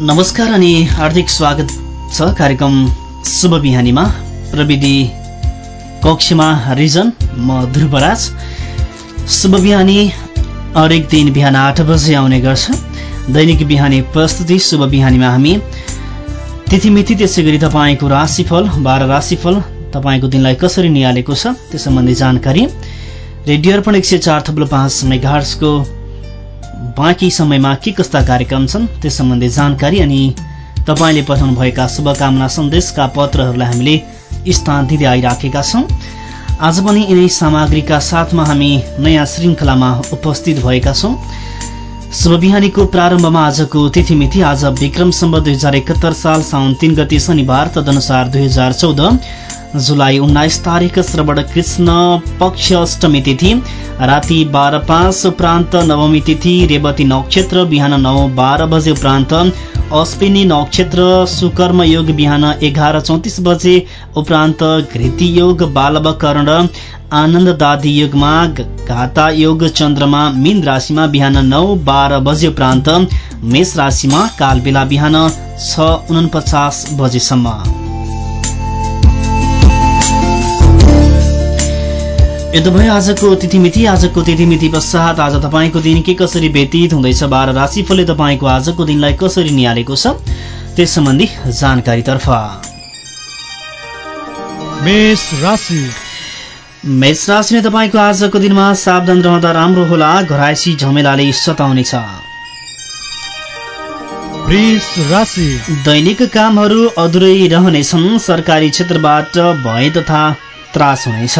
नमस्कार अनि हार्दिक स्वागत छ कार्यक्रम शुभ बिहानीमा। प्रविधि कक्षमा रिजन म ध्रुवराज। शुभ बिहानी हरेक दिन बिहान आठ बजे आउने गर्छ। दैनिक बिहानी प्रस्तुति शुभ बिहानीमा हामी। तिथिमिति त्यसै गरी तपाईँको राशिफल बाह्र राशिफल तपाईँको दिनलाई कसरी निहालेको छ त्यो सम्बन्धी जानकारी। रेडियो अर्पण एक सय चार थप्लो पाँच मेघार्सको बाँकी समयमा के कस्ता कार्यक्रम छन् त्यस सम्बन्धी जानकारी अनि तपाईँले पठाउनुभएका शुभकामना सन्देशका पत्रहरूलाई हामीले स्थान दिँदै आइराखेका छौँ। आज पनि यिनै सामग्रीका साथमा हामी नयाँ श्रृङ्खलामा उपस्थित भएका छौँ। शुभ बिहानीको प्रारम्भमा आजको तिथिमिति आज विक्रम सम्म दुई हजार एकहत्तर साल साउन तीन गति शनिबार तदनुसार दुई हजार चौध जुलाई उन्नाइस तारिक श्रवण कृष्ण पक्ष अष्टमी तिथि राति बाह्र पाँच उपरान्त नवमी तिथि रेवती नक्षत्र बिहान नौ बाह्र बजे उपरान्त अश्विनी नक्षत्र सुकर्म योग बिहान एघार चौतिस बजे उपरान्त घृति योग बालवकर्ण आनन्द दादी योगमा घाता योग चन्द्रमा मीन राशिमा बिहान नौ बाह्र बजे उपरान्त मेष राशिमा कालबेला बिहान छ उनपचास बजेसम्म। यदि भयो आजको तिथिमिति। आजको तिथिमिति पश्चात आज तपाईँको दिन के कसरी व्यतीत हुँदैछ? बाह्र राशिफलले तपाईँको आजको दिनलाई कसरी निहालेको छ? त्यस सम्बन्धी जानकारीतर्फ। मेष राशि। मेष राशिले तपाईँको आजको दिनमा सावधान रहँदा राम्रो होला। घरायसी झमेलाले सताउनेछ। दैनिक कामहरू अधुरै रहनेछन्। सरकारी क्षेत्रबाट भय तथा त्रास हुनेछ।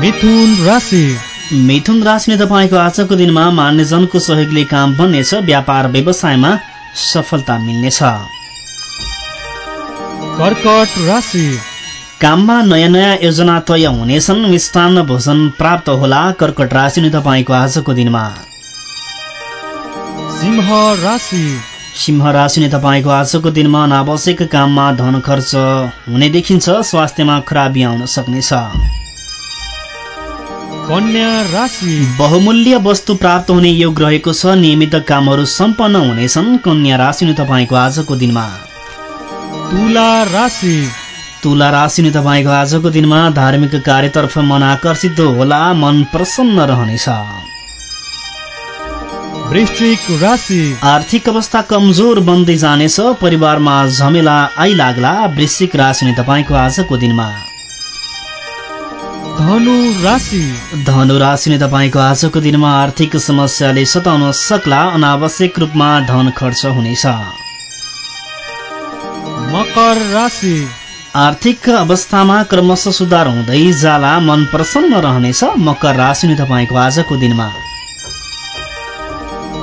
मिथुन राशि। मिथुन राशिले तपाईँको आजको दिनमा मान्यजनको सहयोगले काम बन्नेछ व्यापार व्यवसायमा सफलता मिल्नेछ। कर्कट राशि। काममा नयाँ नयाँ योजना तय हुनेछन् मिष्टान्न भोजन प्राप्त होला कर्कट राशि नै तपाईँको आजको दिनमा। सिंह राशि। सिंह राशि नै तपाईँको आजको दिनमा अनावश्यक काममा धन खर्च हुने देखिन्छ स्वास्थ्यमा खराबी आउन सक्नेछ। कन्या राशि। बहुमूल्य वस्तु प्राप्त हुने योग रहेको छ नियमित कामहरू सम्पन्न हुनेछन् कन्या राशि नै तपाईँको आजको दिनमा। तुला राशि। तुला राशि नै तपाईँको आजको दिनमा धार्मिक कार्यतर्फ मन आकर्षित होला मन प्रसन्न रहनेछ। वृश्चिक राशि। आर्थिक अवस्था कमजोर बन्दै जानेछ परिवारमा झमेला आइलाग्ला वृश्चिक राशि नै तपाईँको आजको दिनमा। धनु राशि धनु राशि नै तपाईँको आजको दिनमा आर्थिक समस्याले सताउन सक्ला अनावश्यक रूपमा धन खर्च हुनेछ। मकर राशि। आर्थिक अवस्थामा क्रमशः सुधार हुँदै जाला मन प्रसन्न रहनेछ मकर राशि नै तपाईँको आजको दिनमा।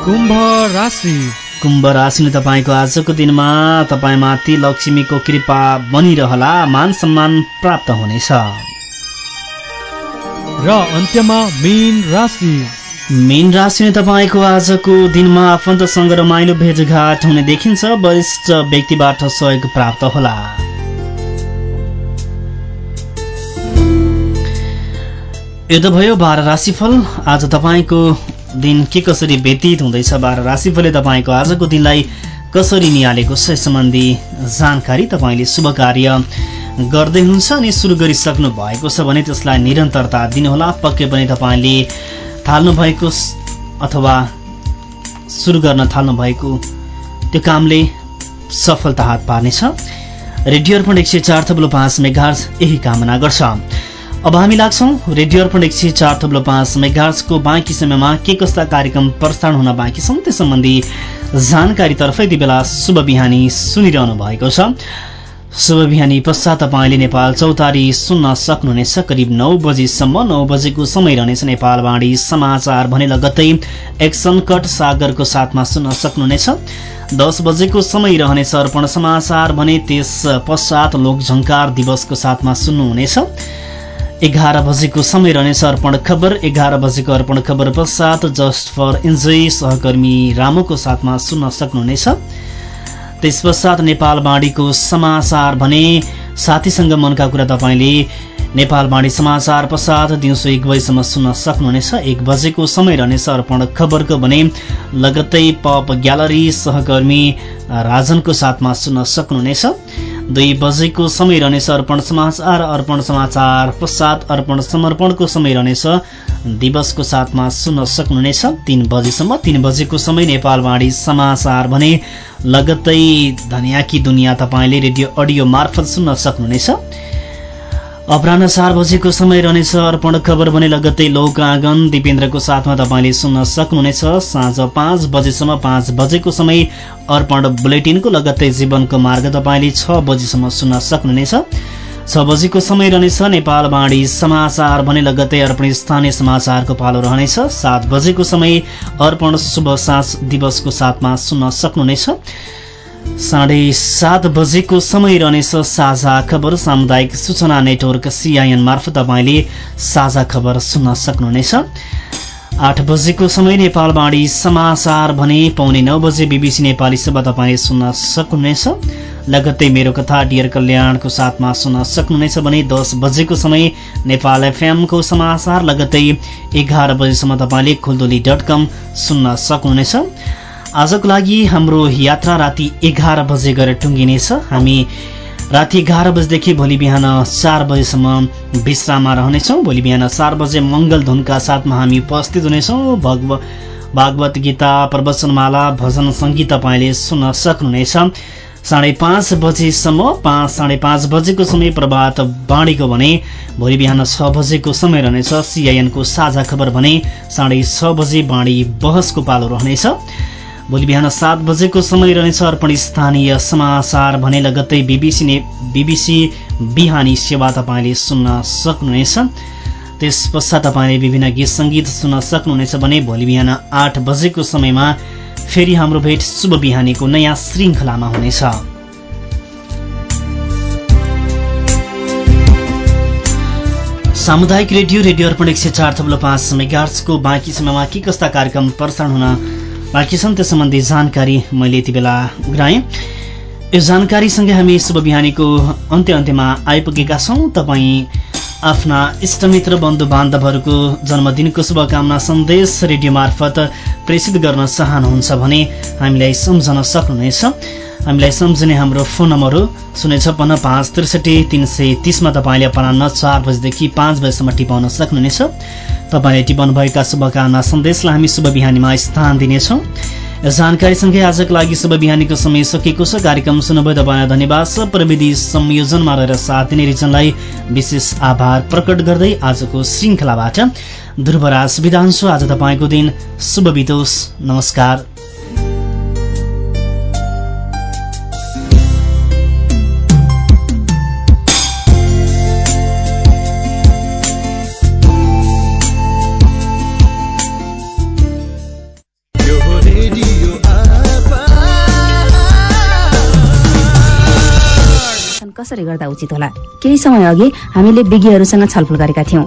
कुम्भ राशि। कुम्भ राशि नै तपाईँको आजको दिनमा तपाईँमाथि लक्ष्मीको कृपा बनिरहला मान सम्मान प्राप्त हुनेछ। र अन्त्यमा मीन राशि। मीन राशि तपाईँको आजको दिनमा आफन्तसँग रमाइलो भेटघाट हुने देखिन्छ। वरिष्ठ व्यक्तिबाट सहयोग प्राप्त होला। यो त भयो बाह्र राशिफल। आज तपाईँको दिन के कसरी व्यतीत हुँदैछ बाह्र राशिफलले तपाईँको आजको दिनलाई कसरी निहालेको छ सम्बन्धी जानकारी तपाईँले शुभ कार्य गर्दै हुनुहुन्छ अनि सुरु गरिसक्नु भएको छ भने त्यसलाई निरन्तरता दिनुहोला। पक्कै पनि तपाईँले थाल्नु भएको अथवा सुरु गर्न थाल्नु भएको त्यो कामले सफलता हात पार्नेछ। रेडियो अर्पण एक सय चार थप्लो पाँच मेघार्स यही कामना गर्छ। अब हामी लाग्छौँ रेडियो अर्पण एक सय चार थप्लो पाँच मेघार्सको बाँकी समयमा के कस्ता कार्यक्रम प्रसारण हुन बाँकी छन् त्यस सम्बन्धी जानकारीतर्फ यति बेला शुभ बिहानी सुनिरहनु भएको छ। शुभ बिहानी पश्चात तपाईँले नेपाल चौतारी सुन्न सक्नुहुनेछ। करिब नौ बजीसम्म नौ बजेको समय रहनेछ नेपाल बाणी समाचार भने लगत्तै एक्सन कट सागरको साथमा सुन्न सक्नुहुनेछ। दस बजेको समय रहनेछ अर्पण समाचार भने त्यस पश्चात लोकझङ्कार दिवसको साथमा सुन्नुहुनेछ। एघार बजेको समय रहनेछ अर्पण खबर। एघार बजेको अर्पण खबर पश्चात जस्ट फर इन्जोय सहकर्मी रामुको साथमा सुन्न सक्नुहुनेछ। त्यस पश्चात नेपाल बाँडीको समाचार भने साथीसँग मनका कुरा तपाईँले नेपाल बाँडी समाचार पश्चात दिउँसो एक बजीसम्म सुन्न सक्नुहुनेछ। एक बजेको समय रहनेछ अर्पण खबरको भने लगत्तै पप ग्यालरी सहकर्मी राजनको साथमा सुन्न सक्नुहुनेछ। दुई बजेको समय रहनेछ अर्पण समाचार अर्पण समाचार पश्चात अर्पण समर्पणको समय रहनेछ दिवसको साथमा सुन्न सक्नुहुनेछ। तिन बजेसम्म तिन बजेको समय नेपालवाणी समाचार भने लगत्तै धनियाकी दुनियाँ तपाईँले रेडियो अडियो मार्फत सुन्न सक्नुहुनेछ। अपराह चार बजेको समय रहनेछ अर्पण खबर भने लगत्तै लोक आँगन। दिपेन्द्रको साथमा तपाईँले सुन्न सक्नुहुनेछ साँझ पाँच बजेसम्म पाँच बजेको समय अर्पण बुलेटिनको लगत्तै जीवनको मार्ग तपाईँले छ बजीसम्म सुन्न सक्नुहुनेछ। छ बजेको समय रहनेछ नेपाल समाचार भने लगत्तै अर्पण स्थानीय समाचारको पालो रहनेछ। सात बजेको समय अर्पण शुभ साँझ दिवसको साथमा सुन्न सक्नुहुनेछ। साढे सात बजेको समय रहनेछ साझा खबर सामुदायिक सूचना नेटवर्क सिआइएन मार्फत तपाईँले साझा खबर सुन्न सक्नुहुनेछ। आठ बजेको समय नेपालवाणी समाचार भने पाउने नौ बजे बिबिसी नेपाली सभा तपाईँले सुन्न सक्नुहुनेछ। लगत्तै मेरो कथा डियर कल्याणको साथमा सुन्न सक्नुहुनेछ भने दस बजेको समय नेपाल एफएमको समाचार लगत्तै एघार बजेसम्म तपाईँले खुल्दोली डट कम सुन्न सक्नुहुनेछ। आजको लागि हाम्रो यात्रा राति एघार बजे गएर टुङ्गिनेछ। हामी राति एघार बजेदेखि भोलि बिहान चार बजेसम्म विश्राममा रहनेछौँ। भोलि बिहान चार बजे मङ्गल धुनका साथमा हामी उपस्थित हुनेछौँ। भगव भागवत गीता प्रवचनमाला भजन सङ्गीत तपाईँले सुन्न सक्नुहुनेछ। साढे पाँच बजेसम्म पाँच साढे पाँच बजेको समय प्रभात बाँडीको भने भोलि बिहान छ बजेको समय रहनेछ। सिआइएनको साझा खबर भने साढे छ बजे बाँडी बहसको पालो रहनेछ। भोलि बिहान सात बजेको समय रहनेछ अर्पण स्थानीय समाचार भने लगत्तै बिबिसी ने बिबिसी बिहानी सेवा तपाईँले सुन्न सक्नुहुनेछ। त्यस पश्चात तपाईँले विभिन्न गीत सङ्गीत सुन्न सक्नुहुनेछ भने भोलि बिहान आठ बजेको समयमा फेरि हाम्रो भेट शुभ बिहानीको नयाँ श्रृङ्खलामा हुनेछ। सामुदायिक रेडियो रेडियो अर्पण एक सय चार थप्लो पाँच मेगार्सको बाँकी समयमा के कस्ता कार्यक्रम प्रसारण हुन बाँकी छन् त्यस सम्बन्धी जानकारी मैले यति बेला गराएँ यो जानकारीसँगै हामी शुभ बिहानीको अन्त्य अन्त्यमा आइपुगेका छौँ। तपाईँ आफ्ना इष्टमित्र बन्धु बान्धवहरूको जन्मदिनको शुभकामना सन्देश रेडियो मार्फत प्रेषित गर्न चाहनुहुन्छ भने हामीलाई सम्झन सक्नुहुनेछ। हामीलाई सम्झिने हाम्रो फोन नम्बर हो शून्य छप्पन्न पाँच त्रिसठी तिन सय तिसमा तपाईँले अपरान्न चार बजीदेखि पाँच बजीसम्म टिपाउन सक्नुहुनेछ। तपाईँले टिपाउनुभएका शुभकामना सन्देशलाई हामी शुभ बिहानीमा स्थान दिनेछौँ। जानकारीसँगै आजको लागि शुभ बिहानीको समय सकिएको छ। कार्यक्रम सुन्नुभयो तपाईँलाई धन्यवाद छ। प्रविधि संयोजनमा रहेर साथ दिने रिजनलाई विशेष आभार प्रकट गर्दै आजको श्रृङ्खलाबाट ध्रुवराज विधान आज तपाईँको दिन शुभ बितोस्। नमस्कार। कसरी गर्दा उचित होला? केही समय अघि हामीले विज्ञहरूसँग छलफल गरेका थियौँ।